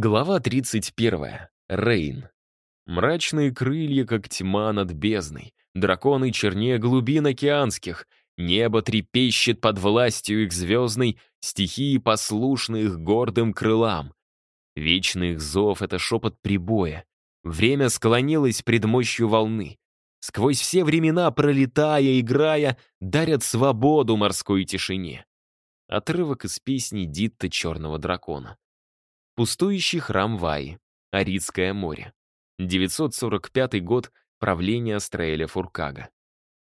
Глава 31. Рейн. Мрачные крылья, как тьма над бездной. Драконы чернее глубин океанских. Небо трепещет под властью их звездной, стихии послушны их гордым крылам. Вечный их зов — это шепот прибоя. Время склонилось пред мощью волны. Сквозь все времена, пролетая, играя, дарят свободу морской тишине. Отрывок из песни Дитта «Черного дракона». Пустующий храм Ваи. Аридское море. 945 год правления Астраэля Фуркага.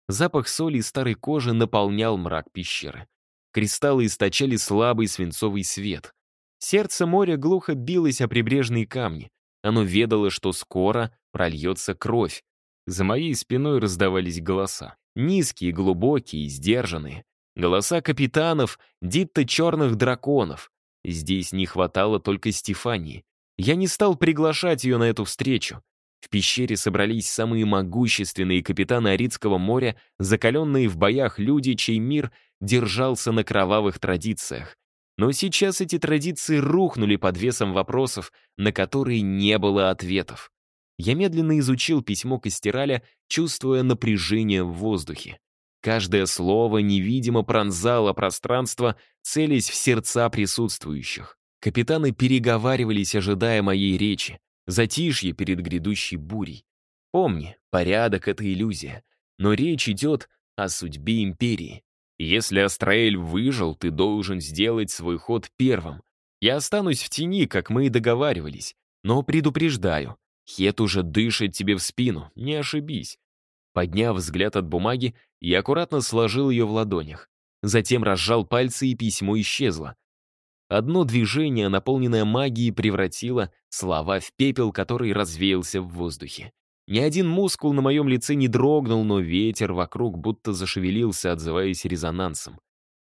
Запах соли и старой кожи наполнял мрак пещеры. Кристаллы источали слабый свинцовый свет. Сердце моря глухо билось о прибрежные камни. Оно ведало, что скоро прольется кровь. За моей спиной раздавались голоса. Низкие, глубокие, сдержанные. Голоса капитанов, дитто черных драконов, Здесь не хватало только Стефании. Я не стал приглашать ее на эту встречу. В пещере собрались самые могущественные капитаны Арицкого моря, закаленные в боях люди, чей мир держался на кровавых традициях. Но сейчас эти традиции рухнули под весом вопросов, на которые не было ответов. Я медленно изучил письмо Костераля, чувствуя напряжение в воздухе. Каждое слово невидимо пронзало пространство, целясь в сердца присутствующих. Капитаны переговаривались, ожидая моей речи. Затишье перед грядущей бурей. Помни, порядок — это иллюзия. Но речь идет о судьбе империи. Если Астраэль выжил, ты должен сделать свой ход первым. Я останусь в тени, как мы и договаривались. Но предупреждаю, Хет уже дышит тебе в спину, не ошибись. Подняв взгляд от бумаги, я аккуратно сложил ее в ладонях. Затем разжал пальцы, и письмо исчезло. Одно движение, наполненное магией, превратило слова в пепел, который развеялся в воздухе. Ни один мускул на моем лице не дрогнул, но ветер вокруг будто зашевелился, отзываясь резонансом.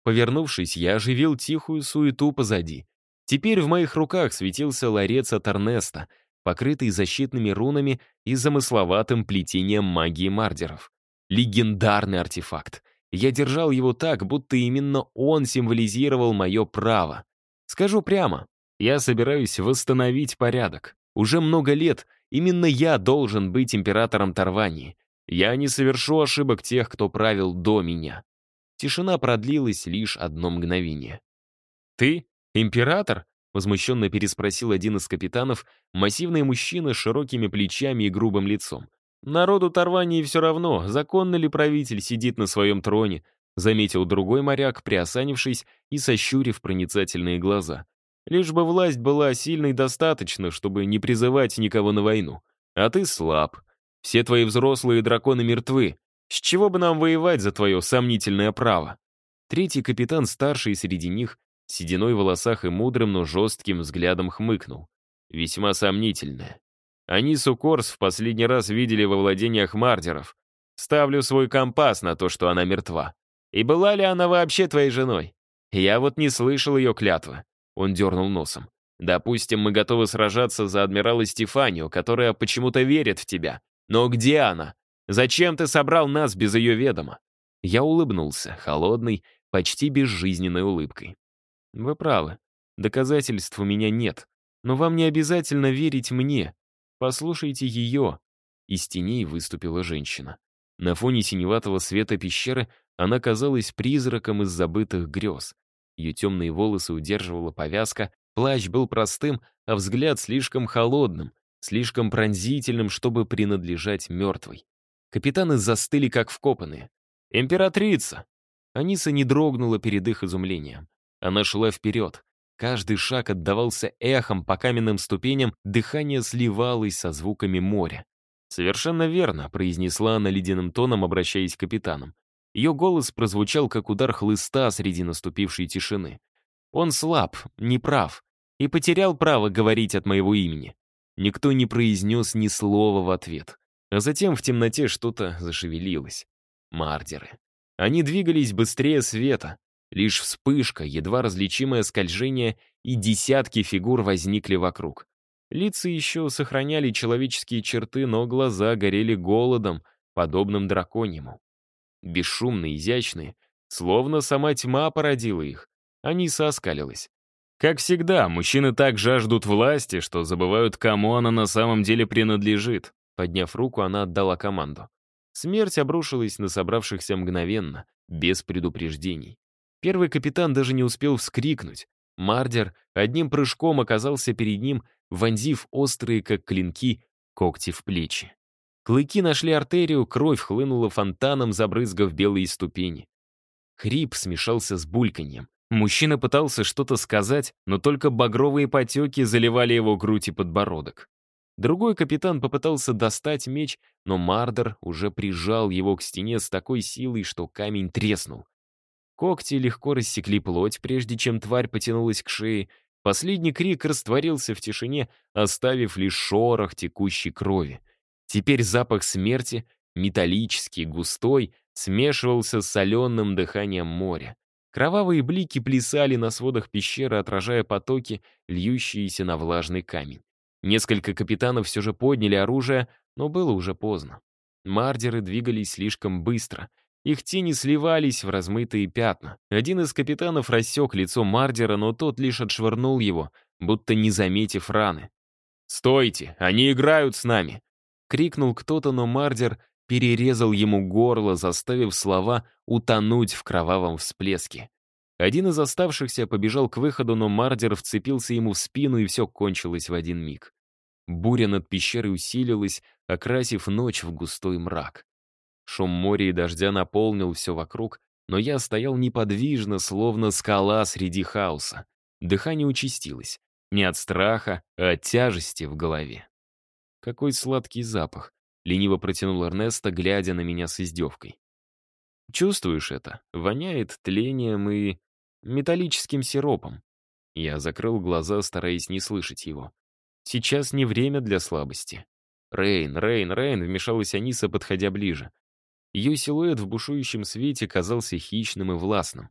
Повернувшись, я оживил тихую суету позади. Теперь в моих руках светился ларец от Арнеста. — покрытый защитными рунами и замысловатым плетением магии мардеров. Легендарный артефакт. Я держал его так, будто именно он символизировал мое право. Скажу прямо, я собираюсь восстановить порядок. Уже много лет именно я должен быть императором Тарвании. Я не совершу ошибок тех, кто правил до меня. Тишина продлилась лишь одно мгновение. «Ты? Император?» Возмущенно переспросил один из капитанов, массивный мужчина с широкими плечами и грубым лицом. «Народу Тарвании все равно, законно ли правитель сидит на своем троне», заметил другой моряк, приосанившись и сощурив проницательные глаза. «Лишь бы власть была сильной достаточно, чтобы не призывать никого на войну. А ты слаб. Все твои взрослые драконы мертвы. С чего бы нам воевать за твое сомнительное право?» Третий капитан, старший среди них, сединой в волосах и мудрым, но жестким взглядом хмыкнул. Весьма сомнительное. Они Сукорс в последний раз видели во владениях мардеров. Ставлю свой компас на то, что она мертва. И была ли она вообще твоей женой? Я вот не слышал ее клятвы. Он дернул носом. Допустим, мы готовы сражаться за адмирала Стефанию, которая почему-то верит в тебя. Но где она? Зачем ты собрал нас без ее ведома? Я улыбнулся, холодной, почти безжизненной улыбкой. Вы правы. Доказательств у меня нет. Но вам не обязательно верить мне. Послушайте ее. Из теней выступила женщина. На фоне синеватого света пещеры она казалась призраком из забытых грез. Ее темные волосы удерживала повязка, плащ был простым, а взгляд слишком холодным, слишком пронзительным, чтобы принадлежать мертвой. Капитаны застыли, как вкопанные. «Императрица!» Аниса не дрогнула перед их изумлением. Она шла вперед. Каждый шаг отдавался эхом по каменным ступеням, дыхание сливалось со звуками моря. «Совершенно верно», — произнесла она ледяным тоном, обращаясь к капитанам. Ее голос прозвучал, как удар хлыста среди наступившей тишины. «Он слаб, неправ, и потерял право говорить от моего имени». Никто не произнес ни слова в ответ. А затем в темноте что-то зашевелилось. Мардеры. Они двигались быстрее света. Лишь вспышка, едва различимое скольжение, и десятки фигур возникли вокруг. Лица еще сохраняли человеческие черты, но глаза горели голодом, подобным драконьему. Бесшумные, изящные, словно сама тьма породила их. Они оскалилась. Как всегда, мужчины так жаждут власти, что забывают, кому она на самом деле принадлежит. Подняв руку, она отдала команду. Смерть обрушилась на собравшихся мгновенно, без предупреждений. Первый капитан даже не успел вскрикнуть. Мардер одним прыжком оказался перед ним, вонзив острые, как клинки, когти в плечи. Клыки нашли артерию, кровь хлынула фонтаном, забрызгав белые ступени. Хрип смешался с бульканьем. Мужчина пытался что-то сказать, но только багровые потеки заливали его грудь и подбородок. Другой капитан попытался достать меч, но Мардер уже прижал его к стене с такой силой, что камень треснул. Когти легко рассекли плоть, прежде чем тварь потянулась к шее. Последний крик растворился в тишине, оставив лишь шорох текущей крови. Теперь запах смерти, металлический, густой, смешивался с соленым дыханием моря. Кровавые блики плясали на сводах пещеры, отражая потоки, льющиеся на влажный камень. Несколько капитанов все же подняли оружие, но было уже поздно. Мардеры двигались слишком быстро — их тени сливались в размытые пятна. Один из капитанов рассек лицо Мардера, но тот лишь отшвырнул его, будто не заметив раны. «Стойте! Они играют с нами!» — крикнул кто-то, но Мардер перерезал ему горло, заставив слова утонуть в кровавом всплеске. Один из оставшихся побежал к выходу, но Мардер вцепился ему в спину, и все кончилось в один миг. Буря над пещерой усилилась, окрасив ночь в густой мрак. Шум моря и дождя наполнил все вокруг, но я стоял неподвижно, словно скала среди хаоса. Дыхание участилось. Не от страха, а от тяжести в голове. «Какой сладкий запах!» — лениво протянул Эрнеста, глядя на меня с издевкой. «Чувствуешь это? Воняет тлением и... металлическим сиропом». Я закрыл глаза, стараясь не слышать его. «Сейчас не время для слабости». «Рейн, Рейн, Рейн!» — вмешалась Аниса, подходя ближе. Ее силуэт в бушующем свете казался хищным и властным.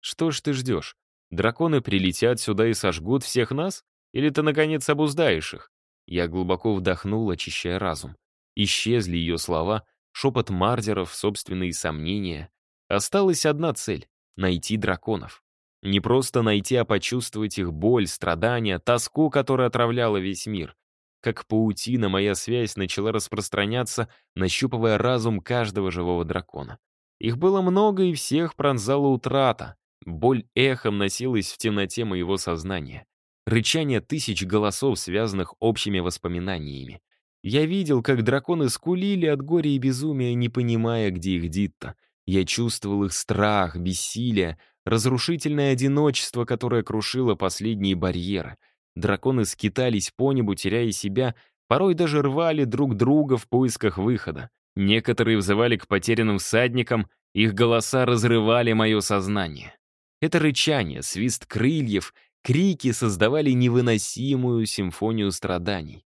«Что ж ты ждешь? Драконы прилетят сюда и сожгут всех нас? Или ты, наконец, обуздаешь их?» Я глубоко вдохнул, очищая разум. Исчезли ее слова, шепот мардеров, собственные сомнения. Осталась одна цель — найти драконов. Не просто найти, а почувствовать их боль, страдания, тоску, которая отравляла весь мир как паутина, моя связь начала распространяться, нащупывая разум каждого живого дракона. Их было много, и всех пронзала утрата. Боль эхом носилась в темноте моего сознания. Рычание тысяч голосов, связанных общими воспоминаниями. Я видел, как драконы скулили от горя и безумия, не понимая, где их Дитта. Я чувствовал их страх, бессилие, разрушительное одиночество, которое крушило последние барьеры — Драконы скитались по небу, теряя себя, порой даже рвали друг друга в поисках выхода. Некоторые взывали к потерянным всадникам, их голоса разрывали мое сознание. Это рычание, свист крыльев, крики создавали невыносимую симфонию страданий.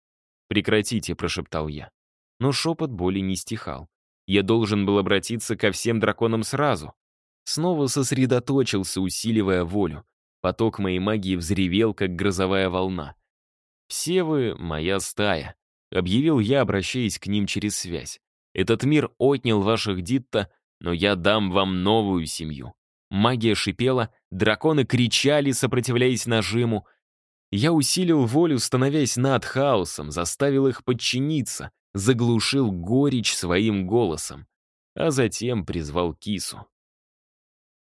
«Прекратите», — прошептал я. Но шепот боли не стихал. Я должен был обратиться ко всем драконам сразу. Снова сосредоточился, усиливая волю. Поток моей магии взревел, как грозовая волна. «Все вы — моя стая», — объявил я, обращаясь к ним через связь. «Этот мир отнял ваших Дитта, но я дам вам новую семью». Магия шипела, драконы кричали, сопротивляясь нажиму. Я усилил волю, становясь над хаосом, заставил их подчиниться, заглушил горечь своим голосом, а затем призвал кису.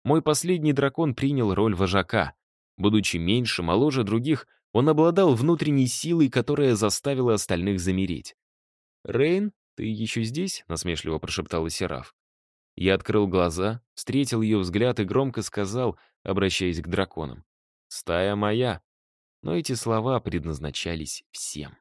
Мой последний дракон принял роль вожака. Будучи меньше, моложе других, он обладал внутренней силой, которая заставила остальных замереть. «Рейн, ты еще здесь?» — насмешливо прошептала Сераф. Я открыл глаза, встретил ее взгляд и громко сказал, обращаясь к драконам. «Стая моя!» Но эти слова предназначались всем.